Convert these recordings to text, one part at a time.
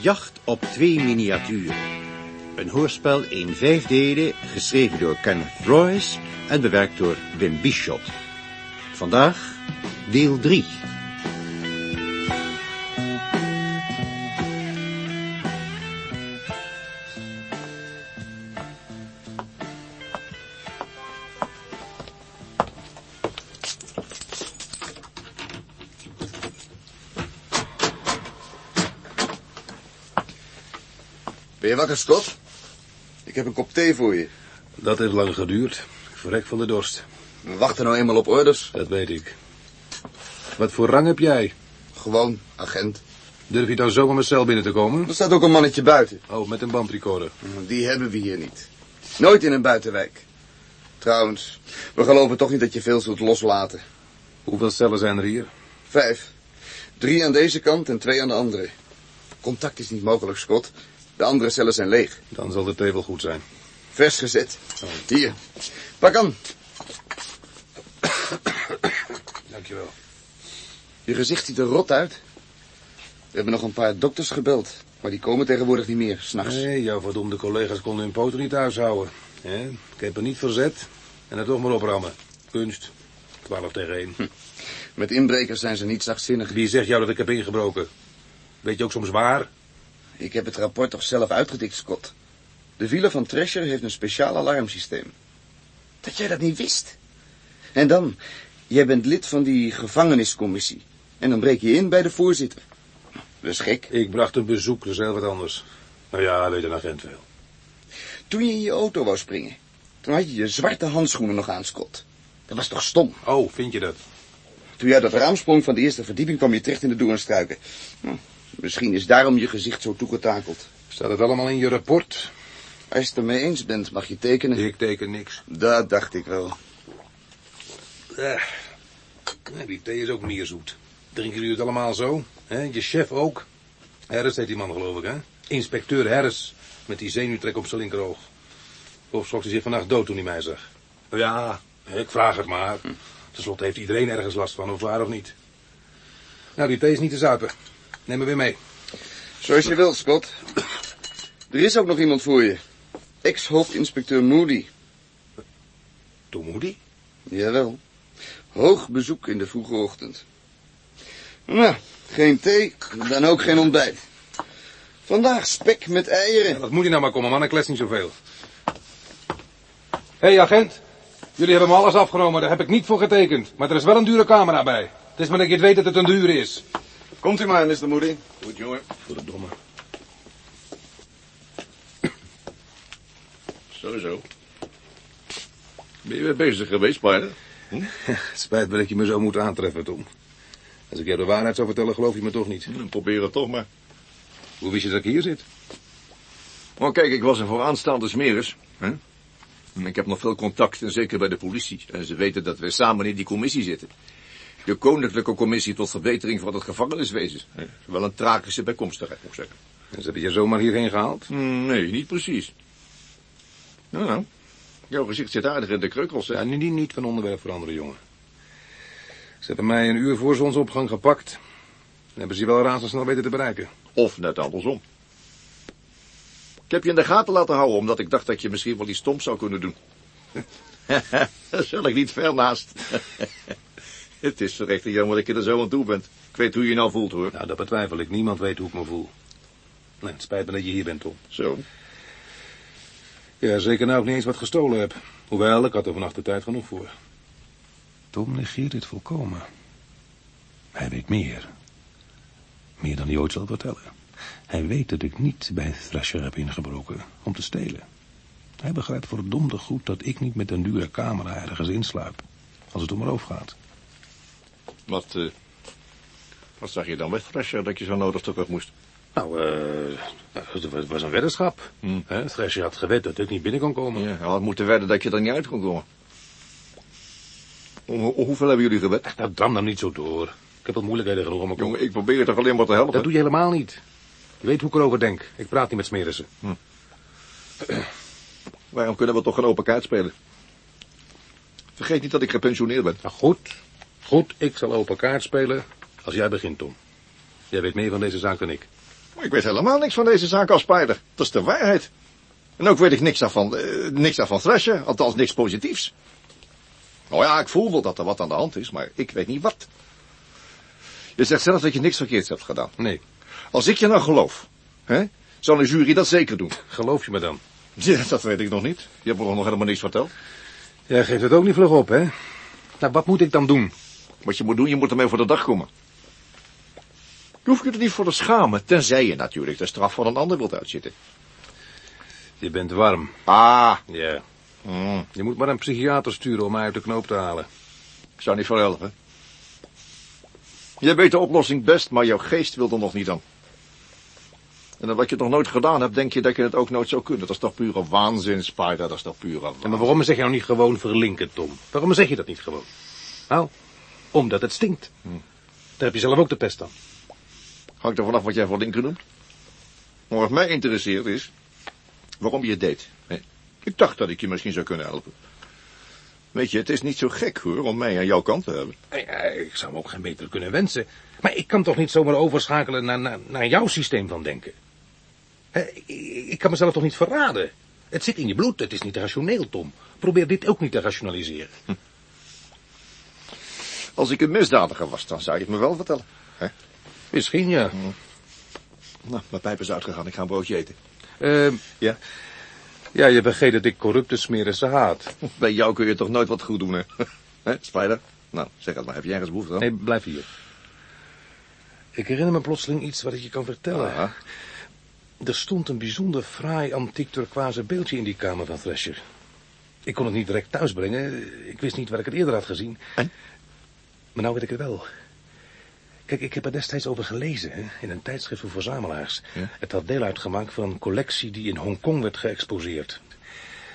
Jacht op twee miniaturen. Een hoorspel in vijf delen, geschreven door Kenneth Royce en bewerkt door Wim Bischot. Vandaag deel 3. Wakker, Scott? Ik heb een kop thee voor je. Dat heeft lang geduurd. Verrek van de dorst. We wachten nou eenmaal op orders. Dat weet ik. Wat voor rang heb jij? Gewoon, agent. Durf je dan zo in mijn cel binnen te komen? Er staat ook een mannetje buiten. Oh, met een bandrecorder. Die hebben we hier niet. Nooit in een buitenwijk. Trouwens, we geloven toch niet dat je veel zult loslaten. Hoeveel cellen zijn er hier? Vijf. Drie aan deze kant en twee aan de andere. Contact is niet mogelijk, Scott. De andere cellen zijn leeg. Dan zal de thee wel goed zijn. Vers gezet. Hier. Pak aan. Dankjewel. Je gezicht ziet er rot uit. We hebben nog een paar dokters gebeld. Maar die komen tegenwoordig niet meer, s'nachts. Nee, jouw verdomde collega's konden hun poten niet thuishouden. Hè? Ik heb er niet verzet. En er toch maar oprammen. Kunst. 12 tegen 1. Met inbrekers zijn ze niet zachtzinnig. Wie zegt jou dat ik heb ingebroken? Weet je ook soms waar? Ik heb het rapport toch zelf uitgedikt, Scott. De villa van Thrasher heeft een speciaal alarmsysteem. Dat jij dat niet wist. En dan, jij bent lid van die gevangeniscommissie. En dan breek je in bij de voorzitter. Dat is gek. Ik bracht een bezoek, dus heel wat anders. Nou ja, weet een agent veel. Toen je in je auto wou springen, toen had je je zwarte handschoenen nog aan, Scott. Dat was toch stom? Oh, vind je dat? Toen jij uit dat raam sprong van de eerste verdieping kwam je terecht in de doornstruiken. Hm, misschien is daarom je gezicht zo toegetakeld. Staat het allemaal in je rapport? Als je het ermee eens bent, mag je tekenen. Ik teken niks. Dat dacht ik wel. Eh, die thee is ook meer zoet. Drinken jullie het allemaal zo? Hè? Je chef ook? Harris heet die man geloof ik, hè? Inspecteur Harris. Met die zenuwtrek op zijn linkeroog. Of schrok hij zich vannacht dood toen hij mij zag? Ja, ik vraag het maar. Ten slotte heeft iedereen ergens last van, of waar of niet. Nou, die thee is niet te zuipen. Neem me weer mee. Zoals je wilt, Scott. Er is ook nog iemand voor je. Ex-hoofdinspecteur Moody. Tom Moody? Jawel. Hoog bezoek in de vroege ochtend. Nou, geen thee, dan ook geen ontbijt. Vandaag spek met eieren. Dat moet je nou maar komen, man. Ik klets niet zoveel. Hé, hey, agent. Jullie hebben me alles afgenomen. Daar heb ik niet voor getekend. Maar er is wel een dure camera bij. Het is maar dat je het weet dat het een dure is. Komt u maar, Mr. Moody. Goed, jongen. Voor de domme. Sowieso. Ben je weer bezig geweest, partner? Spijt me dat je me zo moet aantreffen, Tom. Als ik jou de waarheid zou vertellen, geloof je me toch niet. Hm, Probeer het toch maar. Hoe wist je dat ik hier zit? Oh, kijk, ik was een vooraanstaande smeris. Hè? En Ik heb nog veel contacten, zeker bij de politie. En ze weten dat we samen in die commissie zitten. De Koninklijke Commissie tot Verbetering van het Gevangeniswezen. Wel een tragische bijkomstigheid, moet ik zeggen. En ze hebben je zomaar hierheen gehaald? Hm, Nee, niet precies. Nou, nou. Jouw gezicht zit aardig in de kreukels, hè? Ja, nu niet, niet van onderwerp veranderen, jongen. Ze hebben mij een uur voor zonsopgang gepakt. En hebben ze je wel razendsnel weten te bereiken. Of net andersom. Ik heb je in de gaten laten houden, omdat ik dacht dat je misschien wel iets stoms zou kunnen doen. Daar zul ik niet ver naast. Het is recht jammer dat je er zo aan toe bent. Ik weet hoe je je nou voelt, hoor. Nou, dat betwijfel ik. Niemand weet hoe ik me voel. Nee, het spijt me dat je hier bent, Tom. Zo. Ja, zeker nou ik niet eens wat gestolen heb. Hoewel, ik had er vannacht de tijd genoeg voor. Tom negeert dit volkomen. Hij weet meer. Meer dan hij ooit zal vertellen. Hij weet dat ik niet bij Thrasher heb ingebroken om te stelen. Hij begrijpt verdomde goed dat ik niet met een dure camera ergens insluip. Als het om erover gaat. Wat, eh, wat zag je dan met Thrasher dat je zo nodig terug moest? Nou, eh, het was- een weddenschap. Hm. Hè, Thrasher had gewet dat ik niet binnen kon komen. Ja, hij had moeten wedden dat je er niet uit kon komen. Hoe- hoeveel hebben jullie gewet? Nou, dram dan niet zo door. Ik heb wat moeilijkheden genoeg om Jongen, ik probeer je toch alleen maar te helpen? Dat doe je helemaal niet. Je weet hoe ik erover denk. Ik praat niet met smerissen. Waarom kunnen we toch geen open kaart spelen? Vergeet niet dat ik gepensioneerd ben. Nou goed, goed, ik zal open kaart spelen als jij begint, Tom. Jij weet meer van deze zaak dan ik. Ik weet helemaal niks van deze zaak als Spider. Dat is de waarheid. En ook weet ik niks daarvan, uh, niks daarvan Thrasher, althans niks positiefs. Nou ja, ik voel wel dat er wat aan de hand is, maar ik weet niet wat. Je zegt zelf dat je niks verkeerds hebt gedaan. Nee. Als ik je nou geloof, hè, zal een jury dat zeker doen. Geloof je me dan? Ja, dat weet ik nog niet. Je hebt me nog helemaal niks verteld. Jij geeft het ook niet vlug op, hè? Nou, wat moet ik dan doen? Wat je moet doen, je moet ermee voor de dag komen. Je hoeft je er niet voor te schamen, tenzij je natuurlijk de straf van een ander wilt uitzitten. Je bent warm. Ah. Ja. Mm. Je moet maar een psychiater sturen om mij uit de knoop te halen. Ik zou niet veel helpen. Jij weet de oplossing best, maar jouw geest wil er nog niet aan. En omdat je het nog nooit gedaan hebt, denk je dat je het ook nooit zou kunnen. Dat is toch pure waanzin, Spider. Dat is toch pure waanzin. Ja, maar waarom zeg je nou niet gewoon verlinken, Tom? Waarom zeg je dat niet gewoon? Nou, omdat het stinkt. Hm. Daar heb je zelf ook de pest aan. Hangt er vanaf wat jij voor linken noemt. Maar wat mij interesseert is, waarom je het deed. Ik dacht dat ik je misschien zou kunnen helpen. Weet je, het is niet zo gek hoor, om mij aan jouw kant te hebben. Ja, ik zou me ook geen beter kunnen wensen. Maar ik kan toch niet zomaar overschakelen naar, naar, naar jouw systeem van denken? ik kan mezelf toch niet verraden? Het zit in je bloed, het is niet rationeel, Tom. Probeer dit ook niet te rationaliseren. Hm. Als ik een misdadiger was, dan zou je het me wel vertellen. Hè? Misschien, ja. Hm. Nou, mijn pijp is uitgegaan, ik ga een broodje eten. Uh, ja? Ja, je vergeet dat ik corrupte smerige haat. Bij jou kun je toch nooit wat goed doen, hè? Hè, Spider? Nou, zeg het maar, heb jij ergens behoefte aan? Nee, blijf hier. Ik herinner me plotseling iets wat ik je kan vertellen. Aha. Er stond een bijzonder fraai antiek turquoise beeldje in die kamer van Thresher. Ik kon het niet direct thuisbrengen. Ik wist niet waar ik het eerder had gezien. En? Maar nou weet ik het wel. Kijk, ik heb er destijds over gelezen, hè, in een tijdschrift voor verzamelaars. Het had deel uitgemaakt van een collectie die in Hongkong werd geëxposeerd.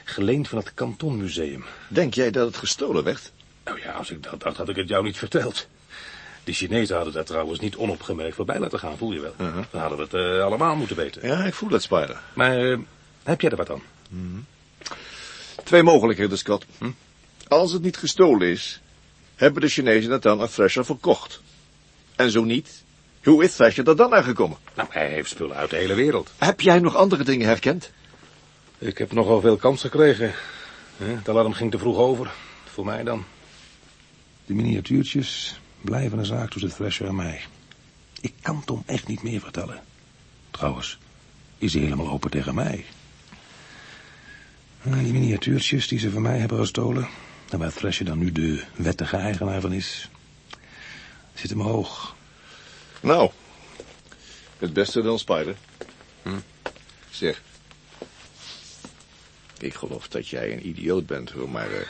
Geleend van het Kantonmuseum. Denk jij dat het gestolen werd? Nou ja, als ik dat dacht, had ik het jou niet verteld. De Chinezen hadden daar trouwens niet onopgemerkt voorbij laten gaan, voel je wel. Uh Dan hadden we het uh, allemaal moeten weten. Ja, ik voel het, Spider. Maar uh, heb jij er wat aan? Mhm. Twee mogelijkheden, Scott. Hm? Als het niet gestolen is, hebben de Chinezen het dan aan Thresher verkocht. En zo niet, hoe is Thresher er dan aangekomen? Nou, hij heeft spullen uit de hele wereld. Heb jij nog andere dingen herkend? Ik heb nogal veel kans gekregen. Het alarm ging te vroeg over. Voor mij dan. De miniatuurtjes blijven een zaak tussen Thresher en mij. Ik kan Tom echt niet meer vertellen. Trouwens, is hij helemaal open tegen mij. Die miniatuurtjes die ze van mij hebben gestolen... en waar Thresher dan nu de wettige eigenaar van is... Zit hem hoog. Nou, het beste dan Spider. Hm? Zeg. Ik geloof dat jij een idioot bent, hoor, maar... Uh,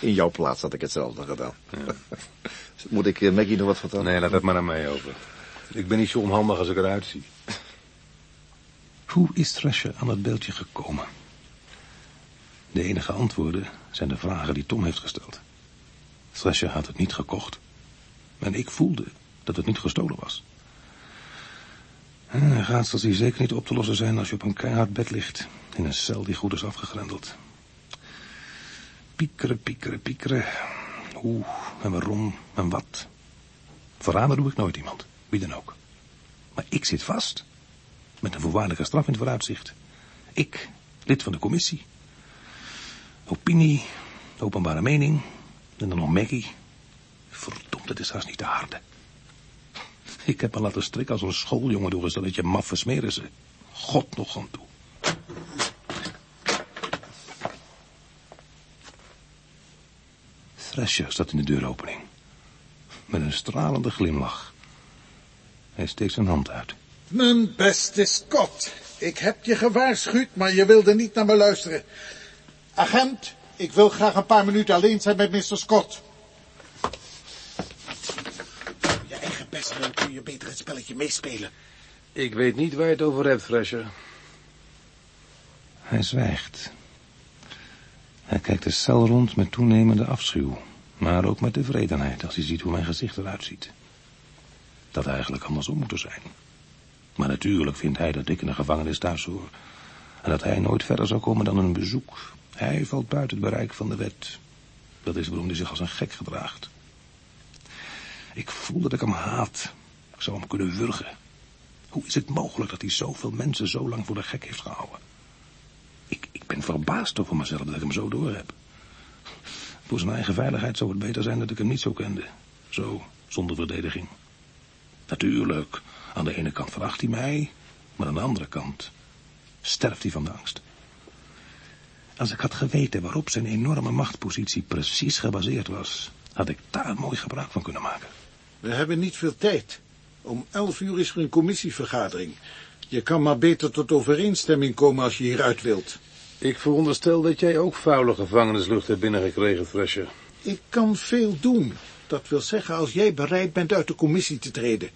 in jouw plaats had ik hetzelfde gedaan. Ja. Moet ik uh, Maggie nog wat vertellen? Nee, laat het maar aan mij over. Ik ben niet zo onhandig als ik eruit zie. Hoe is Thrasher aan het beeldje gekomen? De enige antwoorden zijn de vragen die Tom heeft gesteld. Thrasher had het niet gekocht. En ik voelde dat het niet gestolen was. En raadsels die zeker niet op te lossen zijn als je op een keihard bed ligt. In een cel die goed is afgegrendeld. Piekeren, piekeren, piekeren. Hoe en waarom en wat. Verraden doe ik nooit iemand. Wie dan ook. Maar ik zit vast. Met een voorwaardelijke straf in het vooruitzicht. Ik, lid van de commissie. Opinie, openbare mening. En dan nog Maggie. Verdomd, het is haast niet te harde. Ik heb me laten strikken als een schooljongen door een stelletje maffe smeren ze. God nog aan toe. Thrasher staat in de deuropening. Met een stralende glimlach. Hij steekt zijn hand uit. Mijn beste Scott, ik heb je gewaarschuwd, maar je wilde niet naar me luisteren. Agent, ik wil graag een paar minuten alleen zijn met Mr. Scott. Je eigen best wil kun je beter het spelletje meespelen. Ik weet niet waar je het over hebt, Thrasher. Hij zwijgt. Hij kijkt de cel rond met toenemende afschuw, maar ook met tevredenheid als hij ziet hoe mijn gezicht eruit ziet. Dat eigenlijk andersom moeten zijn. Maar natuurlijk vindt hij dat ik in de gevangenis thuis hoor. En dat hij nooit verder zou komen dan een bezoek. Hij valt buiten het bereik van de wet. Dat is waarom hij zich als een gek gedraagt. Ik voel dat ik hem haat. Ik zou hem kunnen wurgen. Hoe is het mogelijk dat hij zoveel mensen zo lang voor de gek heeft gehouden? Ik, ik ben verbaasd over mezelf dat ik hem zo door heb. Voor zijn eigen veiligheid zou het beter zijn dat ik hem niet zo kende. Zo, zonder verdediging. Natuurlijk, aan de ene kant veracht hij mij, maar aan de andere kant sterft hij van de angst. Als ik had geweten waarop zijn enorme machtpositie precies gebaseerd was, had ik daar mooi gebruik van kunnen maken. We hebben niet veel tijd. Om elf uur is er een commissievergadering. Je kan maar beter tot overeenstemming komen als je hieruit wilt. Ik veronderstel dat jij ook vuile gevangenislucht hebt binnengekregen, Thrasher. Ik kan veel doen. Dat wil zeggen als jij bereid bent uit de commissie te treden.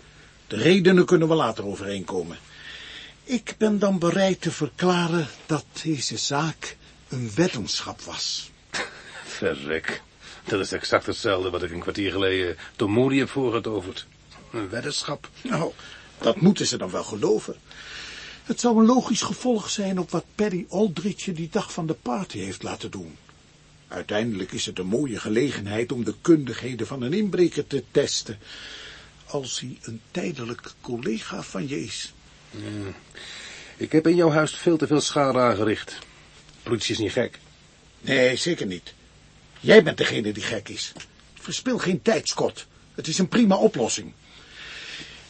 De redenen kunnen we later overeenkomen. Ik ben dan bereid te verklaren dat deze zaak een weddenschap was. Verrek. Dat is exact hetzelfde wat ik een kwartier geleden Tom Moody heb voorgetoverd. Een weddenschap. Nou, dat moeten ze dan wel geloven. Het zou een logisch gevolg zijn op wat Perry Aldrich je die dag van de party heeft laten doen. Uiteindelijk is het een mooie gelegenheid om de kundigheden van een inbreker te testen. Als hij een tijdelijk collega van je is. Ik heb in jouw huis veel te veel schade aangericht. Politie is niet gek. Nee, zeker niet. Jij bent degene die gek is. Verspil geen tijd, Scott. Het is een prima oplossing.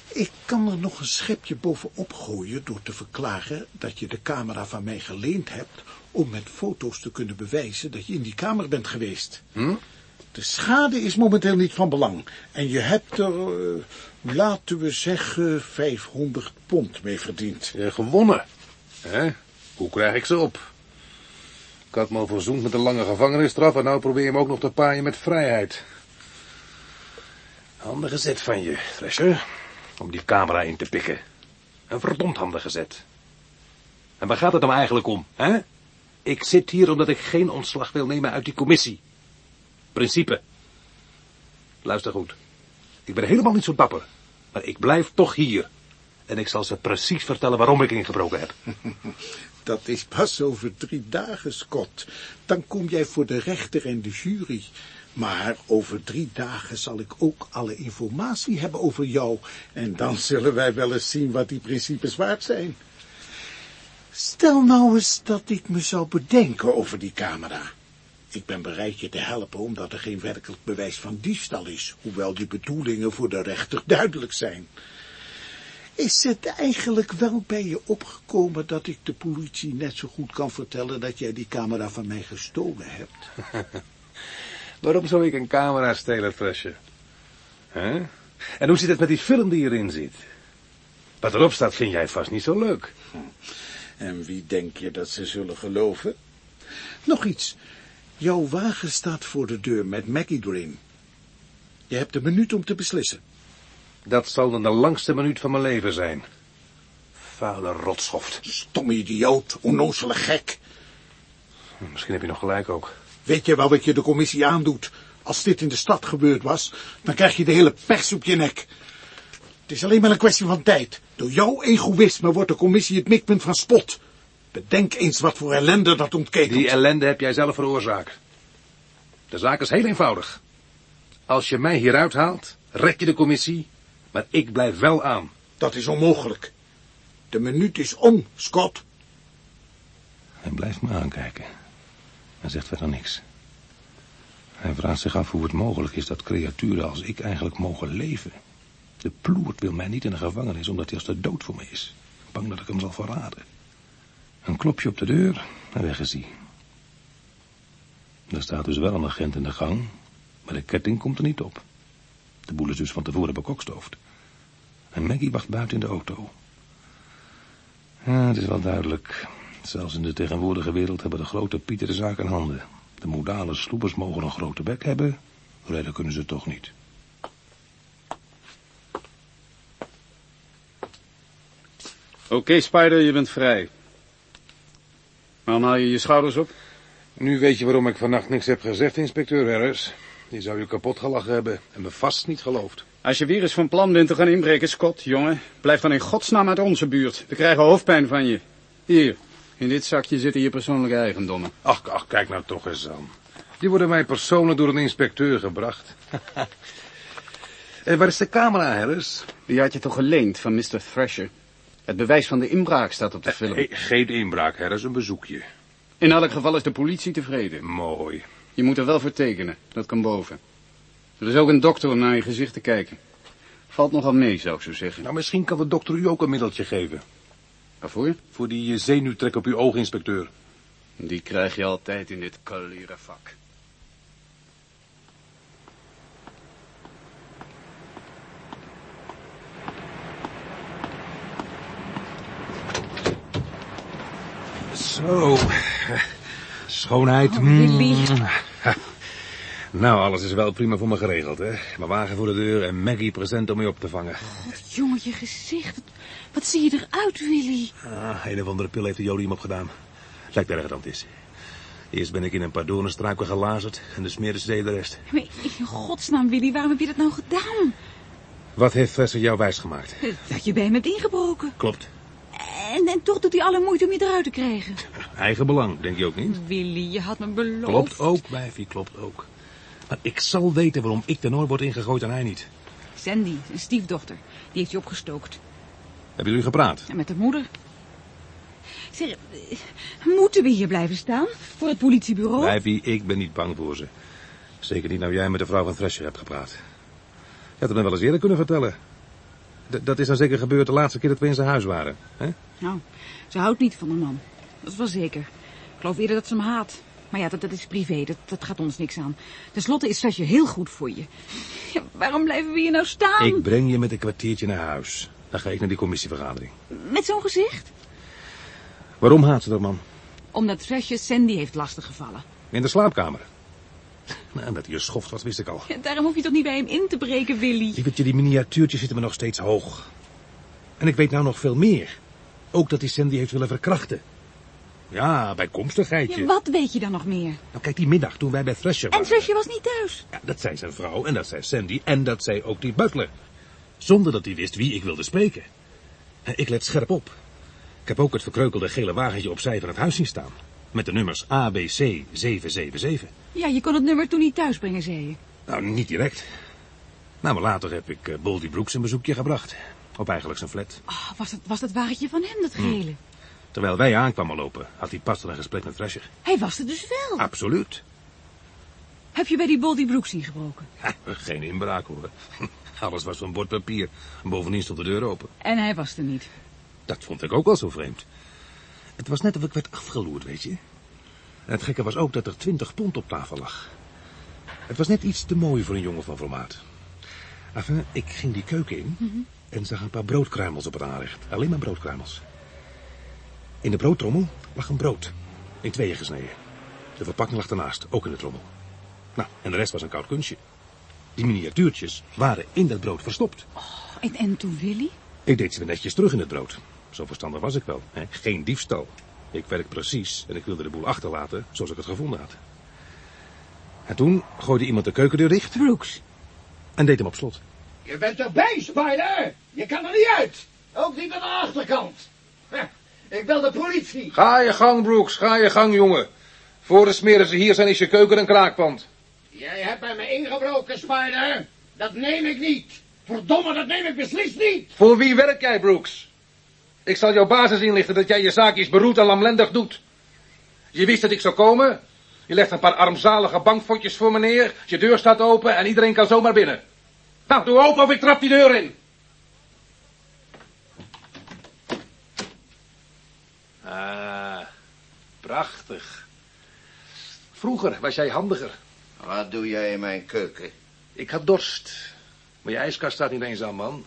Ik kan er nog een schepje bovenop gooien door te verklaren dat je de camera van mij geleend hebt om met foto's te kunnen bewijzen dat je in die kamer bent geweest. Hm? De schade is momenteel niet van belang. En je hebt er, eh, laten we zeggen, 500 pond mee verdiend. Hebt gewonnen. Hè? Hoe krijg ik ze op? Had me al verzoend met een lange gevangenisstraf en nou probeer je hem ook nog te paaien met vrijheid. Handige zet van je, Thrasher. Om die camera in te pikken. Een verdomd handige zet. En waar gaat het dan eigenlijk om, hè? Ik zit hier omdat ik geen ontslag wil nemen uit die commissie. Principe. Luister goed. Ik ben helemaal niet zo dapper. Maar ik blijf toch hier. En ik zal ze precies vertellen waarom ik ingebroken heb. Dat is pas over drie dagen, Scott. Dan kom jij voor de rechter en de jury. Maar over drie dagen zal ik ook alle informatie hebben over jou. En dan zullen wij wel eens zien wat die principes waard zijn. Stel nou eens dat ik me zou bedenken over die camera. Ik ben bereid je te helpen omdat er geen werkelijk bewijs van diefstal is, hoewel die bedoelingen voor de rechter duidelijk zijn. Is het eigenlijk wel bij je opgekomen dat ik de politie net zo goed kan vertellen dat jij die camera van mij gestolen hebt? Waarom zou ik een camera stelen, Thrasher? Huh? En hoe zit het met die film die erin zit? Wat erop staat vind jij vast niet zo leuk. En wie denk je dat ze zullen geloven? Nog iets. Jouw wagen staat voor de deur met Maggie erin. Je hebt een minuut om te beslissen. Dat zal dan de langste minuut van mijn leven zijn. Vuile rotschoft. Stomme idioot, onnozele gek. Misschien heb je nog gelijk ook. Weet je wel wat je de commissie aandoet? Als dit in de stad gebeurd was, dan krijg je de hele pers op je nek. Het is alleen maar een kwestie van tijd. Door jouw egoïsme wordt de commissie het mikpunt van spot. Bedenk eens wat voor ellende dat ontketelt. Die ellende heb jij zelf veroorzaakt. De zaak is heel eenvoudig. Als je mij hieruit haalt, red je de commissie, maar ik blijf wel aan. Dat is onmogelijk. De minuut is om, Scott. Hij blijft me aankijken. Hij zegt verder niks. Hij vraagt zich af hoe het mogelijk is dat creaturen als ik eigenlijk mogen leven. De ploert wil mij niet in de gevangenis omdat hij als de dood voor me is. Bang dat ik hem zal verraden. Een klopje op de deur en weg is hij. Er staat dus wel een agent in de gang, maar de ketting komt er niet op. De boel is dus van tevoren bekokstoofd. En Maggie wacht buiten in de auto. Ja, het is wel duidelijk. Zelfs in de tegenwoordige wereld hebben de grote pieten de zaak in handen. De modale sloepers mogen een grote bek hebben, redden kunnen ze toch niet. Oké, Spider, je bent vrij. Waarom haal je je schouders op? Nu weet je waarom ik vannacht niks heb gezegd, inspecteur Harris. Die zou je kapot gelachen hebben en me vast niet geloofd. Als je weer eens van plan bent te gaan inbreken, Scott, jongen, blijf dan in godsnaam uit onze buurt. We krijgen hoofdpijn van je. Hier, in dit zakje zitten je persoonlijke eigendommen. Ach, ach, kijk nou toch eens aan. Die worden mij persoonlijk door een inspecteur gebracht. en waar is de camera, Harris? Die had je toch geleend van Mr. Thrasher? Het bewijs van de inbraak staat op de film. Hey, geen inbraak, hè, dat is een bezoekje. In elk geval is de politie tevreden. Mooi. Je moet er wel voor tekenen, dat kan boven. Er is ook een dokter om naar je gezicht te kijken. Valt nogal mee, zou ik zo zeggen. Nou, misschien kan de dokter u ook een middeltje geven. Waarvoor? Voor die eh, zenuwtrek op uw oog, inspecteur. Die krijg je altijd in dit kalere vak. Zo. Schoonheid. Oh, Willy. Mm. Nou, alles is wel prima voor me geregeld, hè. Mijn wagen voor de deur en Maggie present om mee op te vangen. God, jongen, je gezicht. Wat, zie je eruit, Willy? Ah, een of andere pil heeft de jodium opgedaan. Lijkt erger dan het is. Eerst ben ik in een paar doornstruiken gelazerd en de smeerders deed de rest. Maar in godsnaam, Willy, waarom heb je dat nou gedaan? Wat heeft Fresser jou wijsgemaakt? Dat je bij hem hebt ingebroken. Klopt. En, en toch doet hij alle moeite om je eruit te krijgen. Eigen belang, denk je ook niet? Willy, je had me beloofd. Klopt ook, wijfie, klopt ook. Maar ik zal weten waarom ik de Noor word ingegooid en hij niet. Sandy, zijn stiefdochter, die heeft je opgestookt. Hebben jullie gepraat? En met de moeder. Zeg, moeten we hier blijven staan? Voor het politiebureau? Wijfie, ik ben niet bang voor ze. Zeker niet nou jij met de vrouw van Thresher hebt gepraat. Je had het me wel eens eerder kunnen vertellen. D- dat is dan zeker gebeurd de laatste keer dat we in zijn huis waren. Hè? Nou, ze houdt niet van een man. Dat is wel zeker. Ik geloof eerder dat ze hem haat. Maar ja, dat, dat is privé. Dat, dat gaat ons niks aan. Ten slotte is Sasje heel goed voor je. Ja, waarom blijven we hier nou staan? Ik breng je met een kwartiertje naar huis. Dan ga ik naar die commissievergadering. Met zo'n gezicht? Waarom haat ze dat man? Omdat Sasje Sandy heeft lastiggevallen. In de slaapkamer. Nou, dat hij een schoft was, wist ik al. Ja, daarom hoef je toch niet bij hem in te breken, Willy? Lievertje, die miniatuurtjes zitten me nog steeds hoog. En ik weet nou nog veel meer. Ook dat hij Sandy heeft willen verkrachten. Ja, bijkomstigheidje. Ja, wat weet je dan nog meer? Nou, kijk, die middag toen wij bij Thresher En waren. Sasje was niet thuis. Ja, dat zei zijn vrouw en dat zei Sandy en dat zei ook die butler. Zonder dat hij wist wie ik wilde spreken. Ik let scherp op. Ik heb ook het verkreukelde gele wagentje opzij van het huis zien staan. Met de nummers ABC 777. Ja, je kon het nummer toen niet thuis brengen, zei je. Nou, niet direct. Nou, maar later heb ik eh, Baldy Brooks een bezoekje gebracht. Op eigenlijk zijn flat. Oh, was, dat, was dat wagentje van hem, dat gele? Terwijl wij aankwamen lopen, had hij pas een gesprek met Thresher. Hij was er dus wel. Absoluut. Heb je bij die Baldy Brooks ingebroken? Geen inbraak hoor. Alles was van bord papier. Bovendien stond de deur open. En hij was er niet. Dat vond ik ook wel zo vreemd. Het was net of ik werd afgeloerd, weet je. En het gekke was ook dat er twintig pond op tafel lag. Het was net iets te mooi voor een jongen van formaat. Enfin, ik ging die keuken in en zag een paar broodkruimels op het aanrecht. Alleen maar broodkruimels. In de broodtrommel lag een brood. In tweeën gesneden. De verpakking lag ernaast, ook in de trommel. Nou, en de rest was een koud kunstje. Die miniatuurtjes waren in dat brood verstopt. En, en toen Willy? Ik deed ze weer netjes terug in het brood. Zo verstandig was ik wel. Hè? Geen diefstal. Ik werk precies en ik wilde de boel achterlaten zoals ik het gevonden had. En toen gooide iemand de keukendeur dicht Brooks. en deed hem op slot. Je bent erbij, Spider. Je kan er niet uit. Ook niet aan de achterkant. Heh, Ik bel de politie. Ga je gang, Brooks, ga je gang, jongen. Voor de smeren ze hier zijn is je keuken een kraakpand. Jij hebt bij me ingebroken, Spider. Dat neem ik niet. Verdomme, dat neem ik beslist niet. Voor wie werk jij, Brooks? Ik zal jouw basis inlichten dat jij je zaakjes beroerd en lamlendig doet. Je wist dat ik zou komen. Je legt een paar armzalige bankfotjes voor me neer. Je deur staat open en iedereen kan zomaar binnen. Nou, doe open of ik trap die deur in. Ah, prachtig. Vroeger was jij handiger. Wat doe jij in mijn keuken? Ik had dorst. Maar je ijskast staat niet eens aan, man.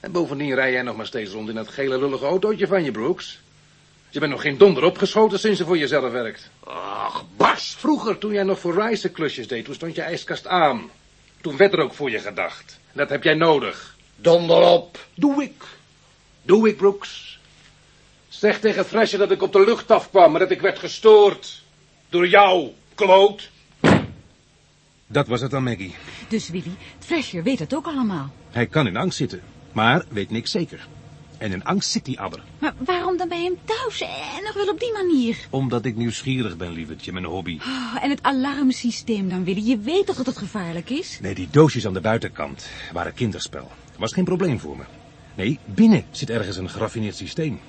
En bovendien rij jij nog maar steeds rond in dat gele lullige autootje van je, Brooks. Je bent nog geen donder opgeschoten sinds je voor jezelf werkt. Ach, barst. Vroeger, toen jij nog voor Rice klusjes deed, toen stond je ijskast aan. Toen werd er ook voor je gedacht. En dat heb jij nodig. Donder op. Doe ik. Doe ik, Brooks. Zeg tegen Thresher dat ik op de lucht afkwam, maar dat ik werd gestoord. Door jou, kloot. Dat was het dan, Maggie. Dus Willy, Thrasher weet het ook allemaal. Hij kan in angst zitten, maar weet niks zeker. En in angst zit die adder. Maar waarom dan bij hem thuis? En nog wel op die manier? Omdat ik nieuwsgierig ben, lievertje, mijn hobby. Oh, en het alarmsysteem dan, Willy. Je weet toch dat het gevaarlijk is? Nee, die doosjes aan de buitenkant waren kinderspel. Was geen probleem voor me. Nee, binnen zit ergens een geraffineerd systeem.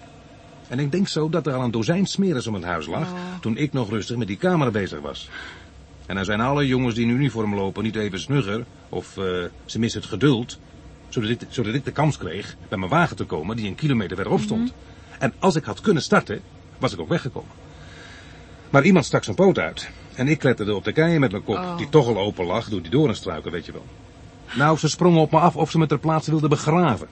En ik denk zo dat er al een dozijn smeres om het huis lag... toen ik nog rustig met die camera bezig was. En dan zijn alle jongens die in uniform lopen niet even snugger... of eh, ze missen het geduld... Zodat ik, zodat ik de kans kreeg bij mijn wagen te komen die een kilometer verderop stond. En als ik had kunnen starten, was ik ook weggekomen. Maar iemand stak zijn poot uit. En ik kletterde op de keien met mijn kop, die toch al open lag door die doornstruiken, weet je wel. Nou, ze sprongen op me af of ze me ter plaatse wilden begraven.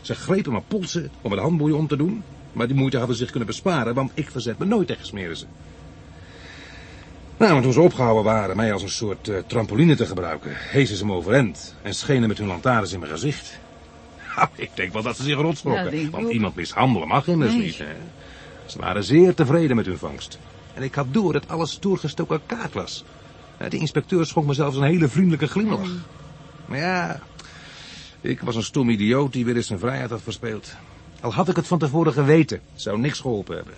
Ze grepen mijn polsen om het handboeien om te doen. Maar die moeite hadden ze zich kunnen besparen, want ik verzet me nooit tegen smeren ze. Nou, maar toen ze opgehouden waren mij als een soort eh, trampoline te gebruiken, hezen ze me overeind en schenen met hun lantaarns in mijn gezicht. Ha, ik denk wel dat ze zich Ja, rotschrokken, ik want iemand mishandelen mag immers Nee. niet. Hè? Ze waren zeer tevreden met hun vangst. En ik had door dat alles doorgestoken kaart was. De inspecteur schonk me zelfs een hele vriendelijke glimlach. Maar ja, ik was een stom idioot die weer eens zijn vrijheid had verspeeld. Al had ik het van tevoren geweten, zou niks geholpen hebben.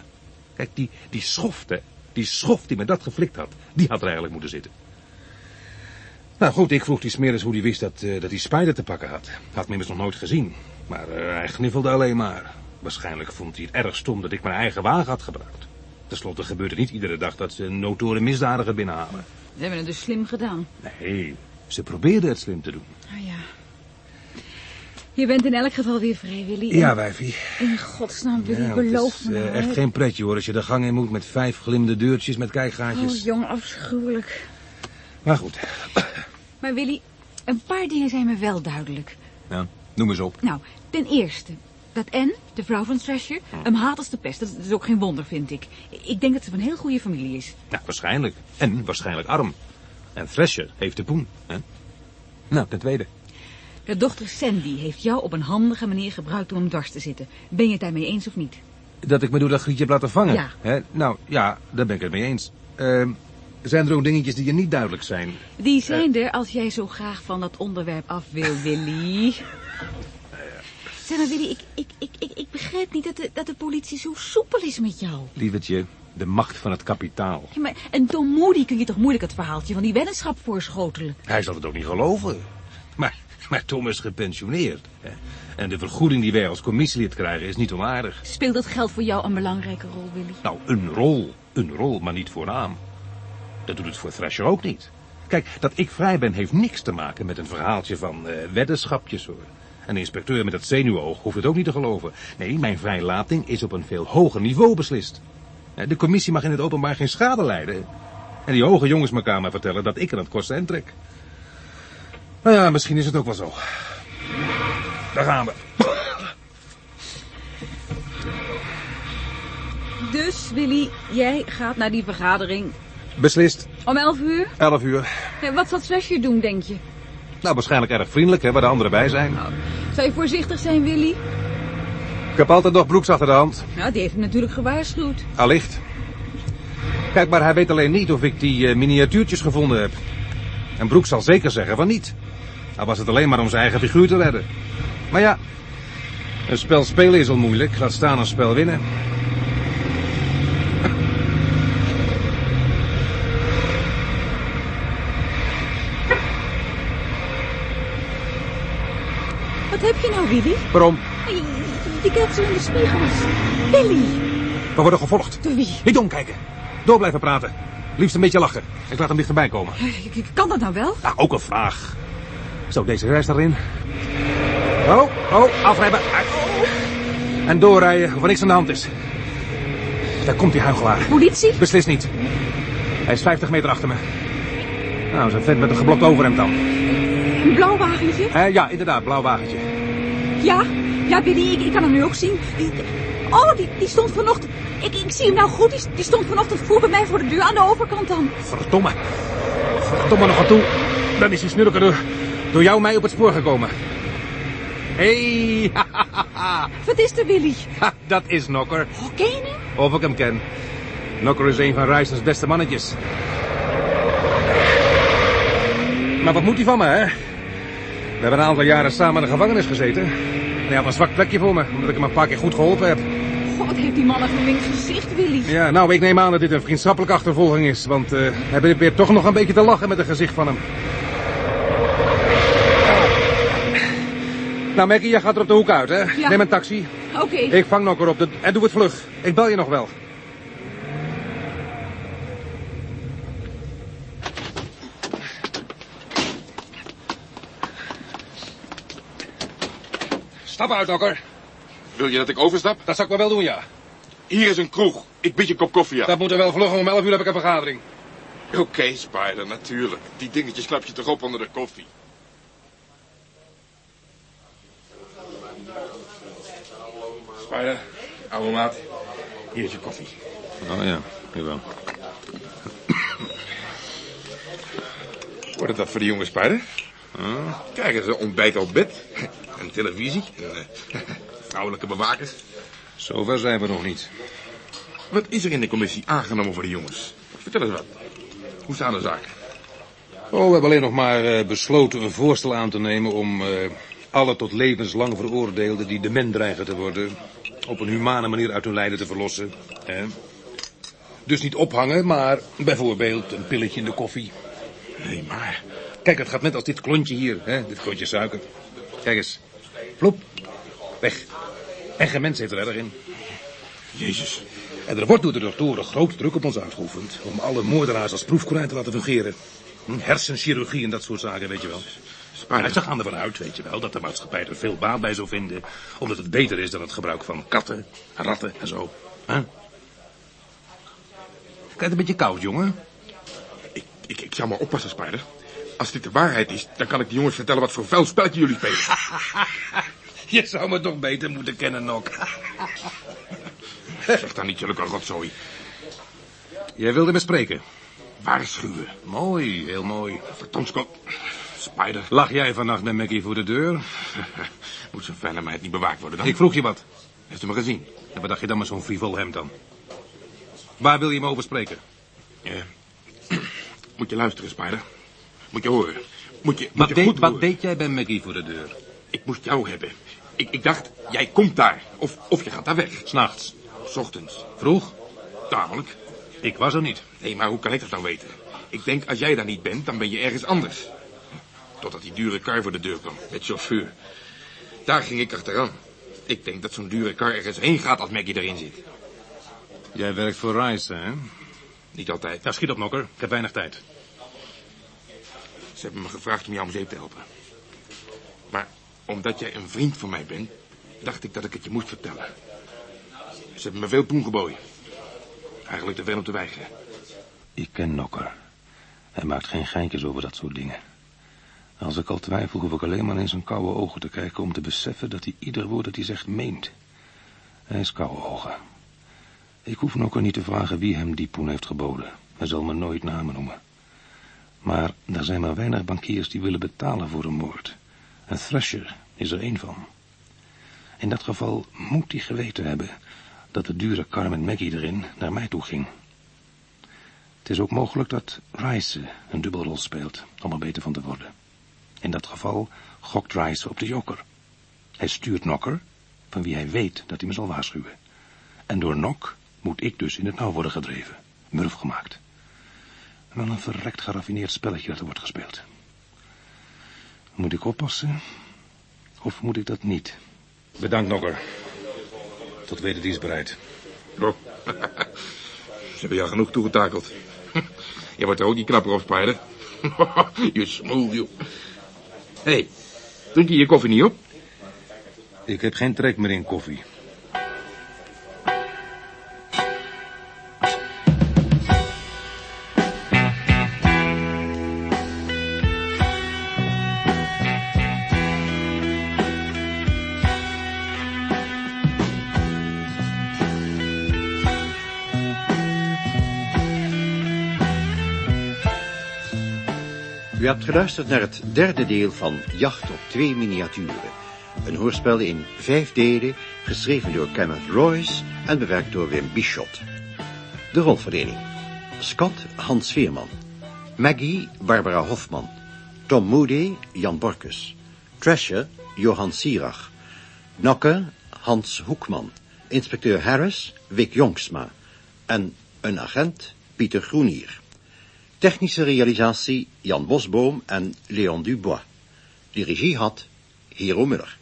Kijk, die, die schoft, hè, die schoft die me dat geflikt had, die had er eigenlijk moeten zitten. Nou goed, ik vroeg die smeris hoe hij wist dat, eh, dat hij spijder te pakken had. Had me immers nog nooit gezien. Maar eh, hij gniffelde alleen maar. Waarschijnlijk vond hij het erg stom dat ik mijn eigen wagen had gebruikt. Ten slotte gebeurt het niet iedere dag dat ze een notoren misdadiger binnenhalen. We hebben het dus slim gedaan. Nee, ze probeerden het slim te doen. Ah ja. Je bent in elk geval weer vrij, Willy. Ja, wijfie. In godsnaam, Willy, Ja, beloof het is me eh, nou, echt hè. geen pretje hoor, als je de gang in moet met vijf glimmende deurtjes met Oh, kijkgaatjes. jong, afschuwelijk. Maar goed, Maar Willy, een paar dingen zijn me wel duidelijk. nou, noem eens op. Nou, ten eerste, dat Anne, de vrouw van Thrasher, hem haat als de pest. Dat is ook geen wonder, vind ik. Ik denk dat ze van een heel goede familie is. Nou, waarschijnlijk. En waarschijnlijk arm. En Thrasher heeft de poen, hè? Nou, ten tweede. De dochter Sandy heeft jou op een handige manier gebruikt om hem dwars te zitten. Ben je het daarmee eens of niet? Dat ik me door dat grietje heb laten vangen. Ja. Hè? Nou, ja, daar ben ik het mee eens. Ehm, zijn er ook dingetjes die je niet duidelijk zijn? Die zijn er als jij zo graag van dat onderwerp af wil, Willy. Zeg maar, Willy, ik, ik, ik, ik, ik begrijp niet dat de, dat de politie zo soepel is met jou. Lievertje, de macht van het kapitaal. Ja, maar een Tom Moody kun je toch moeilijk het verhaaltje van die weddenschap voorschotelen. Hij zal het ook niet geloven. Maar, maar Tom is gepensioneerd. Hè? En de vergoeding die wij als commissielid krijgen is niet onaardig. Speelt dat geld voor jou een belangrijke rol, Willy? Nou, een rol. Een rol, maar niet voornaam. Dat doet het voor Thrasher ook niet. Kijk, dat ik vrij ben heeft niks te maken met een verhaaltje van eh, weddenschapjes hoor. En de inspecteur met dat zenuwoog hoeft het ook niet te geloven. Nee, mijn vrijlating is op een veel hoger niveau beslist. Eh, De commissie mag in het openbaar geen schade lijden. En die hoge jongens elkaar maar vertellen dat ik er aan het kortste eind trek. Nou ja, misschien is het ook wel zo. Daar gaan we. Dus, Willy, jij gaat naar die vergadering Beslist. om elf uur? 11 uur. Ja, wat zal Thrasher doen, denk je? Nou, waarschijnlijk erg vriendelijk, hè, waar de anderen bij zijn. Zou je voorzichtig zijn, Willy? Ik heb altijd nog broeks achter de hand. Nou, die heeft hem natuurlijk gewaarschuwd. Allicht. Kijk, maar hij weet alleen niet of ik die eh, miniatuurtjes gevonden heb. En Broek zal zeker zeggen van niet. Al was het alleen maar om zijn eigen figuur te redden. Maar ja, een spel spelen is al moeilijk. Laat staan een spel winnen. Wat heb je nou, Willy? Waarom? Je, kijkt zo in de spiegels. Willy! We worden gevolgd. Door wie? Niet omkijken. Door blijven praten. Liefst een beetje lachen. Ik laat hem dichterbij komen. Ik- Kan dat nou wel? Nou, ook een vraag. Zo, deze reis erin. Oh, oh, afremmen. En doorrijden, of er niks aan de hand is. Daar komt die huigelaar. Politie? Beslist niet. Hij is 50 meter achter me. Nou, zo'n vent met een geblokt overhemd dan. Een blauw wagentje? Eh, ja, inderdaad, blauw wagentje. Ja, ja, Billy, ik, ik kan hem nu ook zien. Die- oh, die, die stond vanochtend... Ik, ik zie hem nou goed. Die, die stond vanochtend vroeg bij mij voor de deur aan de overkant dan. Verdomme. Verdomme nog aan toe. Dan is die snurker door, door jou mij op het spoor gekomen. Hé, hey, Wat is er, Willy? dat is Nokker. Oh, ken je hem? Of ik hem ken. Nokker is een van Reisers beste mannetjes. Maar wat moet hij van me, hè? We hebben een aantal jaren samen in de gevangenis gezeten. En hij had een zwak plekje voor me, omdat ik hem een paar keer goed geholpen heb. God, wat heeft die man een verminkt gezicht, Willy. Ja, nou, ik neem aan dat dit een vriendschappelijke achtervolging is. Want eh hij probeert toch nog een beetje te lachen met het gezicht van hem. Nou, Maggie, jij gaat er op de hoek uit, hè? Ja. Neem een taxi. Oké. Ik vang Nokker op de... en doe het vlug. Ik bel je nog wel. Stap uit, Nokker. Wil je dat ik overstap? Dat zou ik wel wel doen, ja. Hier is een kroeg. Ik bied je een kop koffie aan. Dat moet er wel vlug. Om 11 uur heb ik een vergadering. Oké, Spider, natuurlijk. Die dingetjes klap je toch op onder de koffie. Spider, oude maat. Hier is je koffie. Oh ja, jawel. Wordt het dat voor de jonge Spider? Krijgen ze ontbijt op bed. En televisie. En eh, vrouwelijke bewakers. Zover zijn we nog niet. Wat is er in de commissie aangenomen voor de jongens? Vertel eens wat. Hoe staan de zaken? Oh, we hebben alleen nog maar eh, besloten een voorstel aan te nemen om eh, alle tot levenslang veroordeelden die dement dreigen te worden, op een humane manier uit hun lijden te verlossen. Dus niet ophangen, maar bijvoorbeeld een pilletje in de koffie. Nee, maar... Kijk, het gaat net als dit klontje hier, hè? dit klontje suiker. Kijk eens. Vloep. Weg. En geen mens heeft er erg in. Jezus. En er wordt door de doktoren groot druk op ons uitgeoefend... om alle moordenaars als proefkonijn te laten fungeren. Hm, Hersenchirurgie en dat soort zaken, weet je wel. Maar Spider, ze gaan ervan uit, weet je wel, dat de maatschappij er veel baat bij zou vinden... omdat het beter is dan het gebruik van katten, ratten en zo. Huh? Kijk, een beetje koud, jongen. ik, ik, ik zou maar oppassen, Spider. Als dit de waarheid is, dan kan ik de jongens vertellen wat voor vuil spelletje jullie spelen. Je zou me toch beter moeten kennen, Nok. zeg dan niet zulke rotzooi. Jij wilde me spreken. Waarschuwen. Mooi, heel mooi. Verdomd, Scott. Spider. Lag jij vannacht met Maggie voor de deur? Moet zo'n meid niet bewaakt worden dan? Ik vroeg je wat. Heeft u me gezien? En wat dacht je dan met zo'n frivol hemd dan? Waar wil je me over spreken? Ja. Moet je luisteren, Spider. Moet je horen. Moet je, moet Wat je deed, goed wat deed jij bij Maggie voor de deur? Ik moest jou hebben. Ik, ik dacht, jij komt daar. Of, of je gaat daar weg. S'nachts. S ochtends. Vroeg? Tamelijk. Ik was er niet. Nee, maar hoe kan ik dat nou weten? Ik denk, als jij daar niet bent, dan ben je ergens anders. Totdat die dure kar voor de deur kwam, met chauffeur. Daar ging ik achteraan. Ik denk dat zo'n dure kar ergens heen gaat als Maggie erin zit. Jij werkt voor Rice, hè? Niet altijd. Nou, schiet op, Nokker. Ik heb weinig tijd. Ze hebben me gevraagd om jou om zeep te helpen. Maar omdat jij een vriend van mij bent, dacht ik dat ik het je moest vertellen. Ze hebben me veel poen geboden. Eigenlijk te veel om te weigeren. Ik ken Nokker. Hij maakt geen geintjes over dat soort dingen. Als ik al twijfel, hoef ik alleen maar in zijn koude ogen te kijken... om te beseffen dat hij ieder woord dat hij zegt meent. Hij is koude ogen. Ik hoef Nokker niet te vragen wie hem die poen heeft geboden. Hij zal me nooit namen noemen. Maar er zijn maar weinig bankiers die willen betalen voor een moord. En Thrasher is er één van. In dat geval moet hij geweten hebben dat de dure kar met Maggie erin naar mij toe ging. Het is ook mogelijk dat Rice een dubbelrol speelt om er beter van te worden. In dat geval gokt Rice op de joker. Hij stuurt Nokker, van wie hij weet dat hij me zal waarschuwen. En door Nok moet ik dus in het nauw worden gedreven, murf gemaakt. Wel een verrekt geraffineerd spelletje dat er wordt gespeeld. Moet ik oppassen? Of moet ik dat niet? Bedankt, Nokker. Tot wederdienstbereid. Oh. Ze hebben jou genoeg toegetakeld. Je wordt er ook niet knapper op, Spider. je smoel, joh. Hey, drink je je koffie niet op? Ik heb geen trek meer in koffie. U hebt geluisterd naar het derde deel van Jacht op twee miniaturen. Een hoorspel in vijf delen, geschreven door Kenneth Royce en bewerkt door Wim Bischot. De rolverdeling. Scott Hans Veerman. Maggie Barbara Hofman. Tom Moody Jan Borkus. Trasher Johan Sierach. Nokke Hans Hoekman. Inspecteur Harris Wick Jongsma. En een agent Pieter Groenier. Technische realisatie Jan Bosboom en Leon Dubois. De regie had Hero Muller.